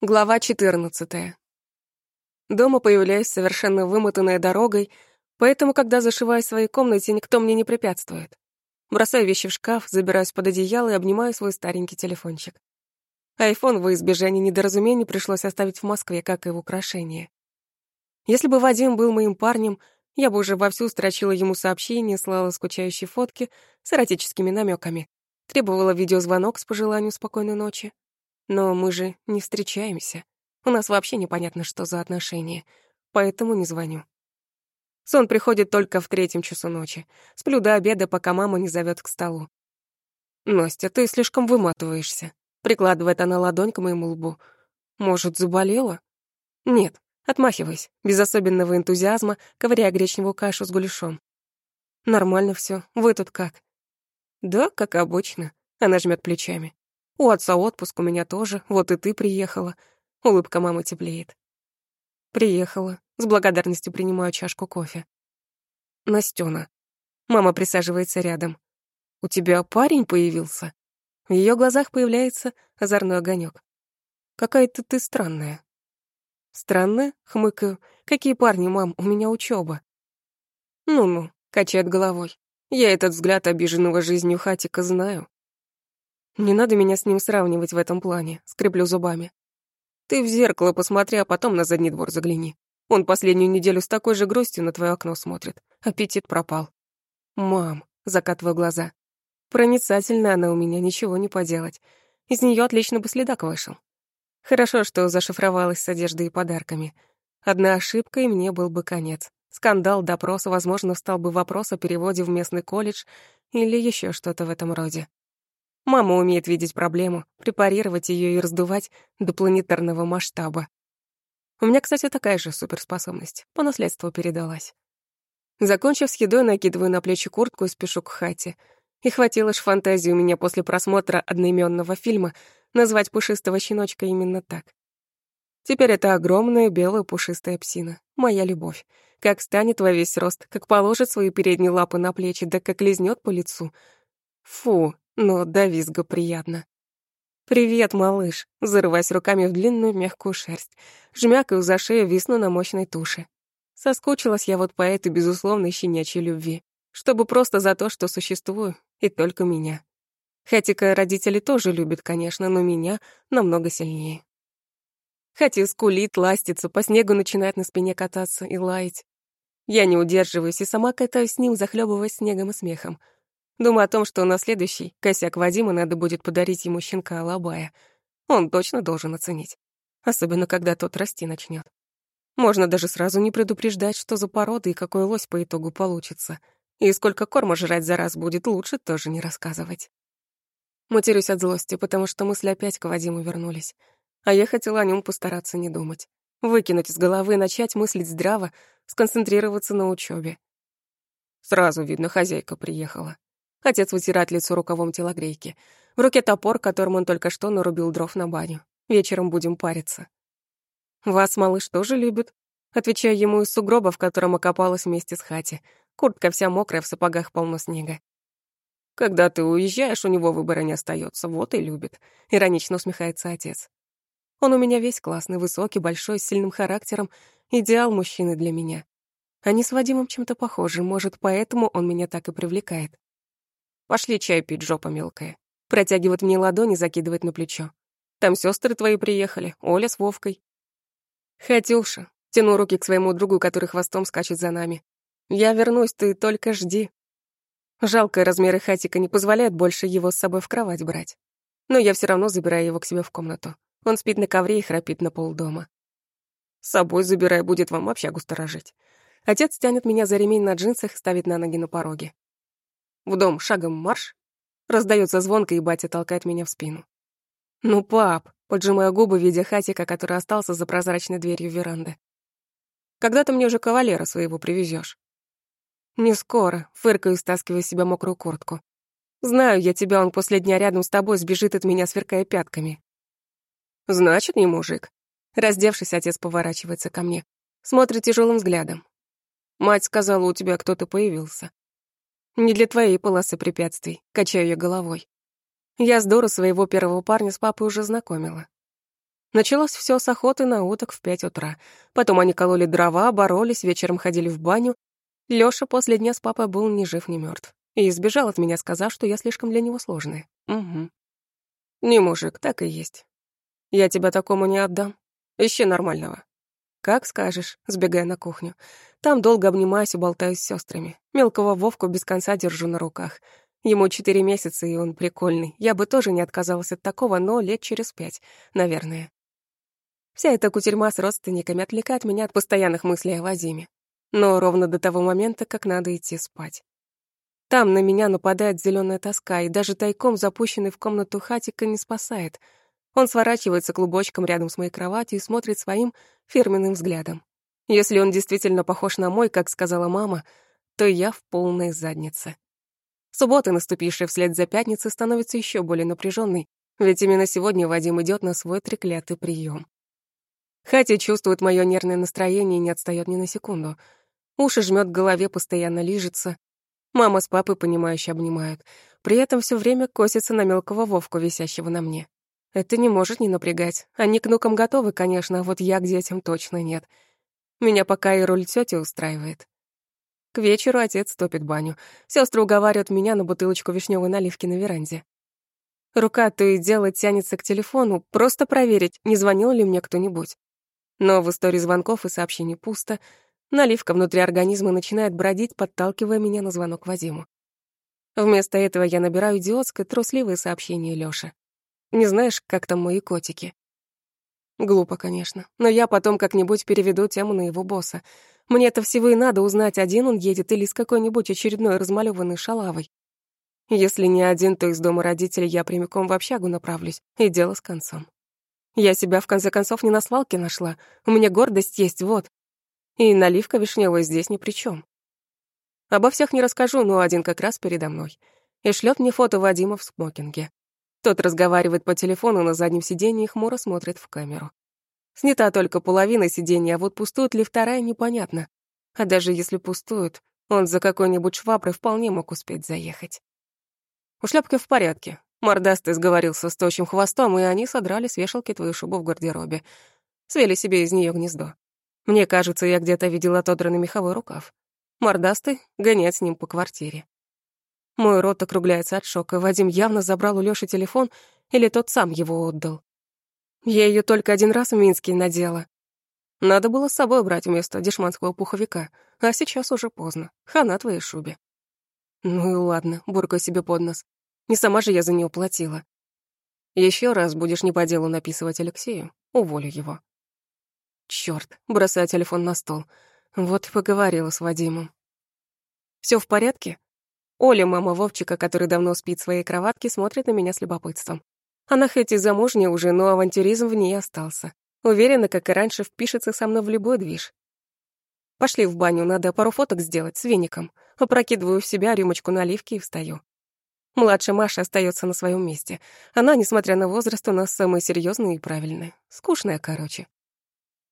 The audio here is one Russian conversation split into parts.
Глава 14. Дома появляюсь совершенно вымотанная дорогой, поэтому, когда зашиваю в своей комнате, никто мне не препятствует. Бросаю вещи в шкаф, забираюсь под одеяло и обнимаю свой старенький телефончик. Айфон во избежание недоразумений пришлось оставить в Москве, как и в украшение. Если бы Вадим был моим парнем, я бы уже вовсю строчила ему сообщения, слала скучающие фотки с эротическими намеками, требовала видеозвонок с пожеланием спокойной ночи. Но мы же не встречаемся. У нас вообще непонятно, что за отношения, поэтому не звоню. Сон приходит только в третьем часу ночи. Сплю до обеда, пока мама не зовет к столу. «Настя, ты слишком выматываешься», — прикладывает она ладонь к моему лбу. «Может, заболела?» «Нет», — отмахиваясь, без особенного энтузиазма, ковыряя гречневую кашу с гуляшом. «Нормально все. Вы тут как?» «Да, как обычно», — она жмет плечами. У отца отпуск, у меня тоже. Вот и ты приехала. Улыбка мамы теплеет. Приехала. С благодарностью принимаю чашку кофе. Настёна. Мама присаживается рядом. У тебя парень появился? В её глазах появляется озорной огонёк. Какая-то ты странная. Странная? Хмыкаю. Какие парни, мам? У меня учёба. Ну-ну, качает головой. Я этот взгляд обиженного жизнью хатика знаю. Не надо меня с ним сравнивать в этом плане, скреплю зубами. Ты в зеркало посмотри, а потом на задний двор загляни. Он последнюю неделю с такой же грустью на твое окно смотрит. Аппетит пропал. Мам, закатываю глаза. Проницательная она у меня, ничего не поделать. Из нее отлично бы следак вышел. Хорошо, что зашифровалась с одеждой и подарками. Одна ошибка, и мне был бы конец. Скандал, допрос, возможно, стал бы вопрос о переводе в местный колледж или еще что-то в этом роде. Мама умеет видеть проблему, препарировать ее и раздувать до планетарного масштаба. У меня, кстати, такая же суперспособность, по наследству передалась. Закончив с едой, накидываю на плечи куртку и спешу к хате. И хватило ж фантазии у меня после просмотра одноименного фильма назвать пушистого щеночка именно так. Теперь это огромная белая пушистая псина, моя любовь. Как станет во весь рост, как положит свои передние лапы на плечи, да как лизнет по лицу. Фу, но до визга приятно. «Привет, малыш!» Зарываясь руками в длинную мягкую шерсть. Жмякаю за шею, висну на мощной туше. Соскучилась я вот по этой безусловной щенячьей любви. Чтобы просто за то, что существую, и только меня. Хатика родители тоже любят, конечно, но меня намного сильнее. Хати скулит, ластится, по снегу начинает на спине кататься и лаять. Я не удерживаюсь и сама катаюсь с ним, захлебываясь снегом и смехом. Думаю о том, что на следующий косяк Вадима надо будет подарить ему щенка Алабая. Он точно должен оценить. Особенно, когда тот расти начнет. Можно даже сразу не предупреждать, что за порода и какой лось по итогу получится. И сколько корма жрать за раз будет, лучше тоже не рассказывать. Матерюсь от злости, потому что мысли опять к Вадиму вернулись. А я хотела о нем постараться не думать. Выкинуть из головы, начать мыслить здраво, сконцентрироваться на учебе. Сразу видно, хозяйка приехала. Отец вытирает лицо рукавом телогрейки. В руке топор, которым он только что нарубил дров на баню. Вечером будем париться. «Вас, малыш, тоже любит?» Отвечаю ему из сугроба, в котором окопалась вместе с хати. Куртка вся мокрая, в сапогах полно снега. «Когда ты уезжаешь, у него выбора не остается, вот и любит», — иронично усмехается отец. «Он у меня весь классный, высокий, большой, с сильным характером, идеал мужчины для меня. Они с Вадимом чем-то похожи, может, поэтому он меня так и привлекает. Пошли чай пить, жопа мелкая. Протягивает мне ладони, закидывает на плечо. Там сестры твои приехали, Оля с Вовкой. Хатюша, тяну руки к своему другу, который хвостом скачет за нами. Я вернусь, ты только жди. Жалко, размеры хатика не позволяют больше его с собой в кровать брать. Но я все равно забираю его к себе в комнату. Он спит на ковре и храпит на пол дома. С собой забирай, будет вам общагу сторожить. Отец тянет меня за ремень на джинсах и ставит на ноги на пороге. В дом шагом марш. Раздается звонко, и батя толкает меня в спину. «Ну, пап!» — поджимаю губы, видя хатика, который остался за прозрачной дверью веранды. «Когда ты мне уже кавалера своего привезешь? «Не скоро», — фыркаю, стаскивая с себя мокрую куртку. «Знаю я тебя, он после дня рядом с тобой сбежит от меня, сверкая пятками». «Значит, не мужик». Раздевшись, отец поворачивается ко мне. Смотрит тяжелым взглядом. «Мать сказала, у тебя кто-то появился. Не для твоей полосы препятствий, качаю я головой. Я с Дору своего первого парня с папой уже знакомила. Началось все с охоты на уток в пять утра. Потом они кололи дрова, боролись, вечером ходили в баню. Лёша после дня с папой был ни жив, ни мертв. И избежал от меня, сказав, что я слишком для него сложная. Угу. Не мужик, так и есть. Я тебя такому не отдам. Ищи нормального. Как скажешь, сбегая на кухню. Там долго обнимаюсь и болтаюсь с сестрами. Мелкого Вовку без конца держу на руках. Ему четыре месяца, и он прикольный. Я бы тоже не отказалась от такого, но лет через пять, наверное. Вся эта кутерьма с родственниками отвлекает меня от постоянных мыслей о Вадиме. Но ровно до того момента, как надо идти спать. Там на меня нападает зеленая тоска, и даже тайком запущенный в комнату хатика не спасает. Он сворачивается клубочком рядом с моей кроватью и смотрит своим фирменным взглядом. Если он действительно похож на мой, как сказала мама, то я в полной заднице. Суббота, наступившая вслед за пятницей, становится еще более напряженной, ведь именно сегодня Вадим идет на свой треклятый прием. Хатя чувствует мое нервное настроение и не отстает ни на секунду. Уши жмет к голове, постоянно лижется. Мама с папой, понимающе обнимают. При этом все время косится на мелкого Вовку, висящего на мне. Это не может не напрягать. Они к нукам готовы, конечно, а вот я к детям точно нет. Меня пока и роль тети устраивает. К вечеру отец топит баню. Сестры уговаривают меня на бутылочку вишневой наливки на веранде. Рука то и дело тянется к телефону, просто проверить, не звонил ли мне кто-нибудь. Но в истории звонков и сообщений пусто. Наливка внутри организма начинает бродить, подталкивая меня на звонок Вадиму. Вместо этого я набираю идиотское, трусливое сообщение Лёше. Не знаешь, как там мои котики? Глупо, конечно, но я потом как-нибудь переведу тему на его босса. мне это всего и надо узнать, один он едет или с какой-нибудь очередной размалёванной шалавой. Если не один, то из дома родителей я прямиком в общагу направлюсь, и дело с концом. Я себя, в конце концов, не на свалке нашла. У меня гордость есть, вот. И наливка вишневая здесь ни при чем. Обо всех не расскажу, но один как раз передо мной. И шлет мне фото Вадима в смокинге. Тот разговаривает по телефону на заднем сиденье и хмуро смотрит в камеру. Снята только половина сиденья, а вот пустует ли вторая, непонятно. А даже если пустует, он за какой-нибудь шваброй вполне мог успеть заехать. У шлепки в порядке, Мордастый сговорился с тощим хвостом, и они содрали с вешалки твою шубу в гардеробе. Свели себе из нее гнездо. Мне кажется, я где-то видела отодранный меховой рукав. Мордастый гоняет с ним по квартире. Мой рот округляется от шока. Вадим явно забрал у Лёши телефон, или тот сам его отдал. Я ее только один раз в Минске надела. Надо было с собой брать вместо дешманского пуховика, а сейчас уже поздно. Хана твоей шубе. Ну и ладно, буркаю себе под нос. Не сама же я за нее платила. Еще раз будешь не по делу написывать Алексею, уволю его. Черт, бросаю телефон на стол. Вот и поговорила с Вадимом. Все в порядке? Оля, мама Вовчика, который давно спит в своей кроватке, смотрит на меня с любопытством. Она хоть и замужняя уже, но авантюризм в ней остался. Уверена, как и раньше, впишется со мной в любой движ. Пошли в баню, надо пару фоток сделать с веником. Опрокидываю в себя рюмочку наливки и встаю. Младшая Маша остается на своем месте. Она, несмотря на возраст, у нас самая серьезная и правильная. Скучная, короче.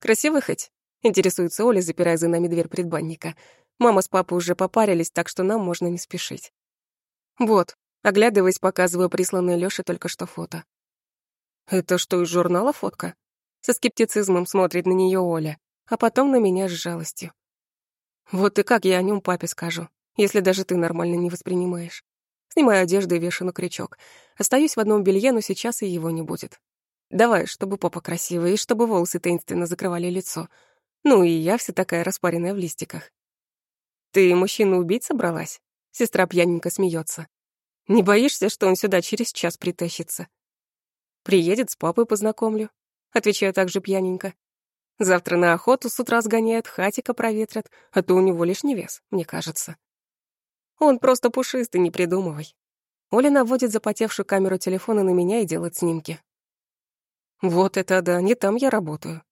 «Красивый хоть?» — интересуется Оля, запирая за нами дверь предбанника. Мама с папой уже попарились, так что нам можно не спешить. Вот, оглядываясь, показываю присланное Лёше только что фото. «Это что, из журнала фотка?» Со скептицизмом смотрит на нее Оля, а потом на меня с жалостью. «Вот и как я о нем папе скажу, если даже ты нормально не воспринимаешь?» Снимаю одежду и вешу на крючок. Остаюсь в одном белье, но сейчас и его не будет. Давай, чтобы попа красивая, и чтобы волосы таинственно закрывали лицо. Ну и я вся такая распаренная в листиках. Ты мужчину убить собралась? Сестра пьяненько смеется. Не боишься, что он сюда через час притащится? Приедет, с папой познакомлю. Отвечаю также пьяненько. Завтра на охоту с утра сгоняют, хатика проветрят, а то у него лишний вес, мне кажется. Он просто пушистый, не придумывай. Оля наводит запотевшую камеру телефона на меня и делает снимки. Вот это да, не там я работаю.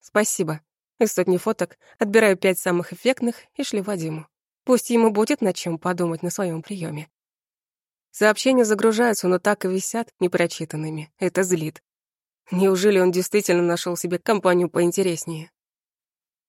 Спасибо. Из сотни фоток отбираю пять самых эффектных и шли Вадиму. Пусть ему будет над чем подумать на своем приеме. Сообщения загружаются, но так и висят непрочитанными. Это злит. Неужели он действительно нашел себе компанию поинтереснее?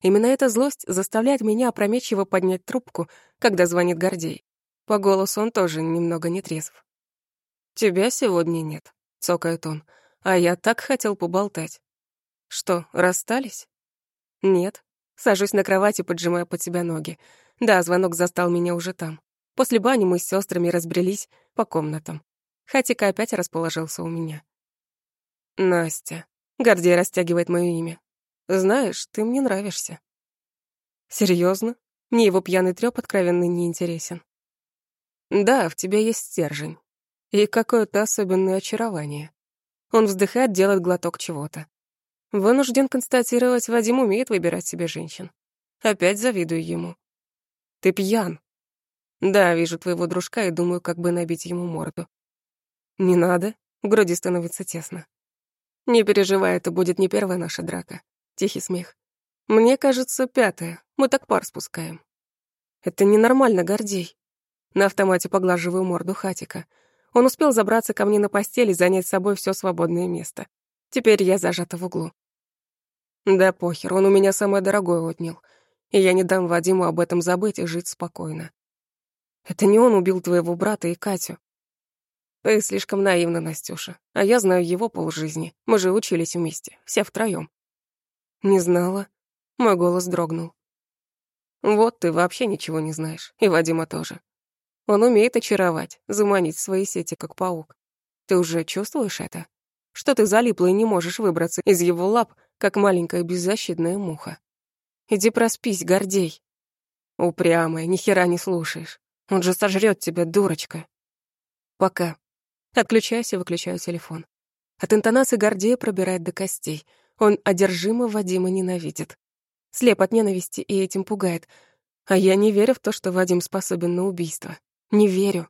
Именно эта злость заставляет меня опрометчиво поднять трубку, когда звонит Гордей. По голосу он тоже немного нетрезв. «Тебя сегодня нет», — цокает он. А я так хотел поболтать. Что, расстались? Нет. Сажусь на кровати, поджимая под себя ноги. Да, звонок застал меня уже там. После бани мы с сестрами разбрелись по комнатам. Хатика опять расположился у меня. Настя. Гордей растягивает моё имя. Знаешь, ты мне нравишься. Серьезно? Мне его пьяный трёп откровенно не интересен. Да, в тебе есть стержень. И какое-то особенное очарование. Он вздыхает, делает глоток чего-то. Вынужден констатировать, Вадим умеет выбирать себе женщин. Опять завидую ему. Ты пьян. Да, вижу твоего дружка и думаю, как бы набить ему морду. Не надо, в груди становится тесно. Не переживай, это будет не первая наша драка. Тихий смех. Мне кажется, пятая. Мы так пар спускаем. Это ненормально, Гордей. На автомате поглаживаю морду Хатика. Он успел забраться ко мне на постель и занять с собой все свободное место. Теперь я зажата в углу. Да похер, он у меня самое дорогое отнял. И я не дам Вадиму об этом забыть и жить спокойно. Это не он убил твоего брата и Катю. Ты слишком наивна, Настюша. А я знаю его полжизни. Мы же учились вместе, все втроём. Не знала. Мой голос дрогнул. Вот ты вообще ничего не знаешь. И Вадима тоже. Он умеет очаровать, заманить в свои сети, как паук. Ты уже чувствуешь это? Что ты залипла и не можешь выбраться из его лап, как маленькая беззащитная муха? Иди проспись, Гордей. Упрямая, ни хера не слушаешь. Он же сожрет тебя, дурочка. Пока. Отключаюсь и выключаю телефон. От интонации Гордея пробирает до костей. Он одержимо Вадима ненавидит. Слеп от ненависти и этим пугает. А я не верю в то, что Вадим способен на убийство. Не верю.